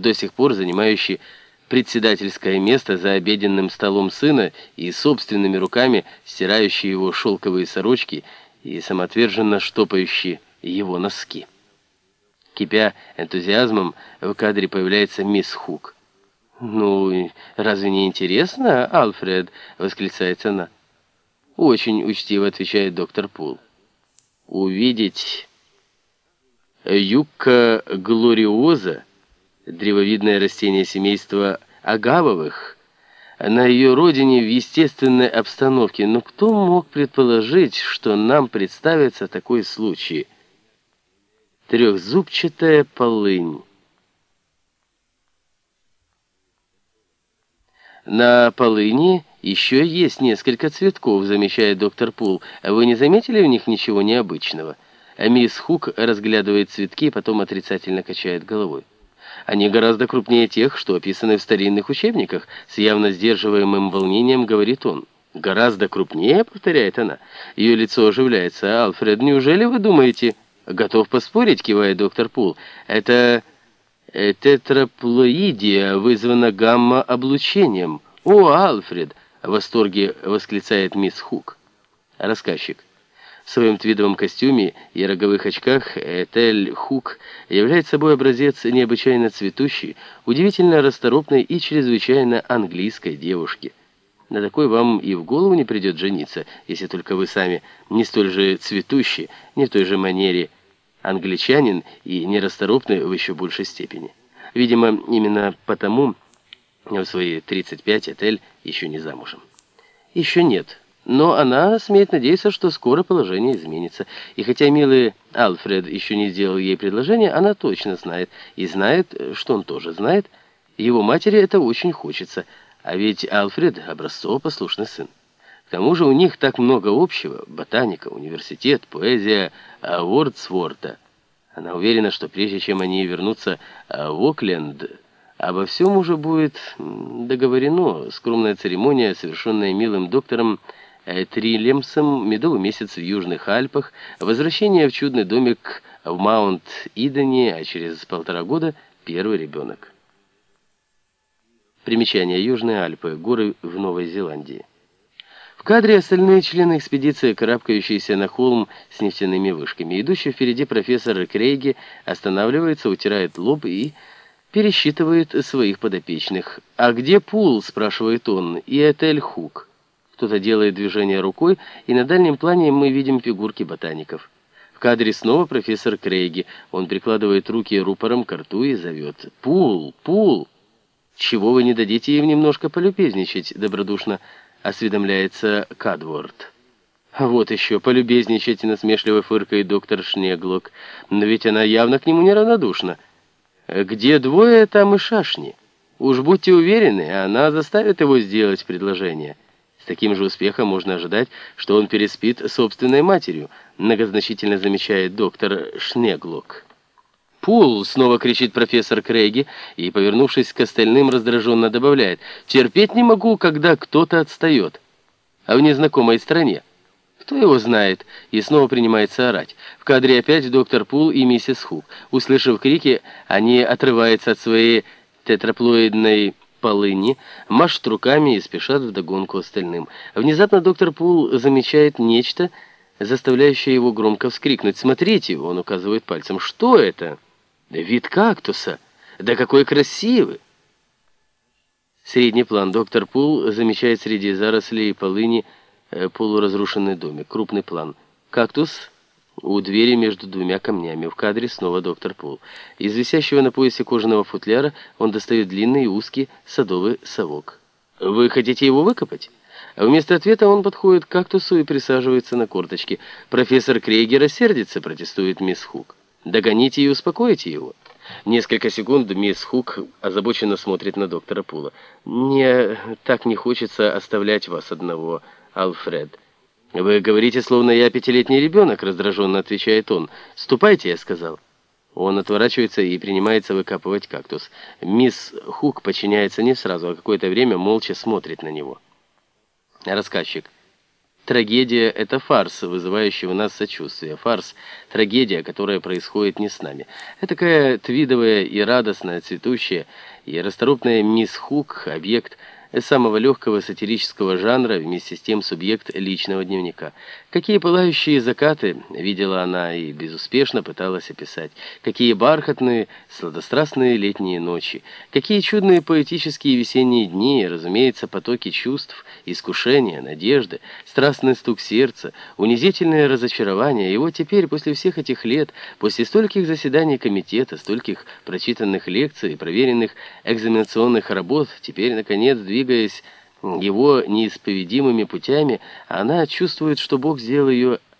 до сих пор занимающий председательское место за обеденным столом сына и собственными руками стирающий его шелковые сорочки и самоотверженно штопающий его носки. Кипя энтузиазмом, в кадре появляется мисс Хук. «Ну, разве не интересно, Альфред?» — восклицает она. «Очень учтиво», — отвечает доктор Пул. «Увидеть юкка глориоза, древовидное растение семейства агавовых, на ее родине в естественной обстановке. Но кто мог предположить, что нам представится такой случай? Трехзубчатая полынь». На полыни еще есть несколько цветков, замечает доктор Пул. Вы не заметили в них ничего необычного? Мисс Хук разглядывает цветки, потом отрицательно качает головой. Они гораздо крупнее тех, что описаны в старинных учебниках. С явно сдерживаемым волнением говорит он. «Гораздо крупнее?» — повторяет она. Ее лицо оживляется. «Алфред, неужели вы думаете...» «Готов поспорить», — кивает доктор Пул. «Это тетраплоидия вызвана гамма-облучением. «О, Альфред!» — в восторге восклицает мисс Хук. Рассказчик. В своем твидовом костюме и роговых очках Этель Хук является собой образец необычайно цветущей, удивительно расторопной и чрезвычайно английской девушки. На такой вам и в голову не придет жениться, если только вы сами не столь же цветущие, не в той же манере, англичанин и нерасторопный в еще большей степени. Видимо, именно потому в свои 35 Этель еще не замужем. Еще нет, но она смеет надеяться, что скоро положение изменится. И хотя милый Альфред еще не сделал ей предложение, она точно знает, и знает, что он тоже знает, его матери это очень хочется, а ведь Альфред — образцово послушный сын. К тому же у них так много общего — ботаника, университет, поэзия Вордсворта. Она уверена, что прежде чем они вернутся а, в Окленд, обо всем уже будет договорено. Скромная церемония, совершенная милым доктором Трилемсом, медовый месяц в Южных Альпах, возвращение в чудный домик в Маунт-Идене, а через полтора года первый ребенок. Примечание. Южные Альпы. Горы в Новой Зеландии. В кадре остальные члены экспедиции, карабкающиеся на холм с нефтяными вышками. Идущий впереди профессор Крейги останавливается, утирает лоб и пересчитывает своих подопечных. «А где Пул?» – спрашивает он. «И Этель Хук». Кто-то делает движение рукой, и на дальнем плане мы видим фигурки ботаников. В кадре снова профессор Крейги. Он прикладывает руки рупором к рту и зовет. «Пул! Пул!» «Чего вы не дадите им немножко полюбезничать?» – добродушно осведомляется Кадворд. Вот еще, полюбезничать насмешливо фыркает доктор Шнеглок. Но ведь она явно к нему неравнодушна. Где двое, там и шашни. Уж будьте уверены, она заставит его сделать предложение. С таким же успехом можно ожидать, что он переспит собственной матерью, многозначительно замечает доктор Шнеглок. «Пул!» — снова кричит профессор Крейги и, повернувшись к остальным, раздраженно добавляет. «Терпеть не могу, когда кто-то отстает. А в незнакомой стране. Кто его знает?» И снова принимается орать. В кадре опять доктор Пул и миссис Ху. Услышав крики, они отрываются от своей тетраплоидной полыни, машут руками и спешат вдогонку остальным. Внезапно доктор Пул замечает нечто, заставляющее его громко вскрикнуть. «Смотрите!» — он указывает пальцем. «Что это?» Вид кактуса. Да какой красивый! Средний план. Доктор Пул замечает среди зарослей полыни э, полуразрушенный домик. Крупный план. Кактус у двери между двумя камнями. В кадре снова доктор Пул. Из висящего на поясе кожаного футляра он достает длинный и узкий садовый совок. «Вы хотите его выкопать?» Вместо ответа он подходит к кактусу и присаживается на корточки. «Профессор Крейгер рассердится», — протестует мисс Хук. Догоните и успокойте его. Несколько секунд мисс Хук озабоченно смотрит на доктора Пула. «Мне так не хочется оставлять вас одного, Алфред». «Вы говорите, словно я пятилетний ребенок», — раздраженно отвечает он. «Ступайте», — я сказал. Он отворачивается и принимается выкапывать кактус. Мисс Хук подчиняется не сразу, а какое-то время молча смотрит на него. Рассказчик. Трагедия — это фарс, вызывающий у нас сочувствие. Фарс — трагедия, которая происходит не с нами. Это такая твидовая и радостная, цветущая, и расторопная мисс Хук, объект — самого легкого сатирического жанра, вместе с тем субъект личного дневника. Какие пылающие закаты видела она и безуспешно пыталась описать. Какие бархатные, сладострастные летние ночи. Какие чудные поэтические весенние дни, разумеется, потоки чувств, искушения, надежды, страстный стук сердца, унизительное разочарование. И вот теперь, после всех этих лет, после стольких заседаний комитета, стольких прочитанных лекций и проверенных экзаменационных работ, теперь, наконец, двигается двигаясь его неисповедимыми путями, она чувствует, что Бог сделал ее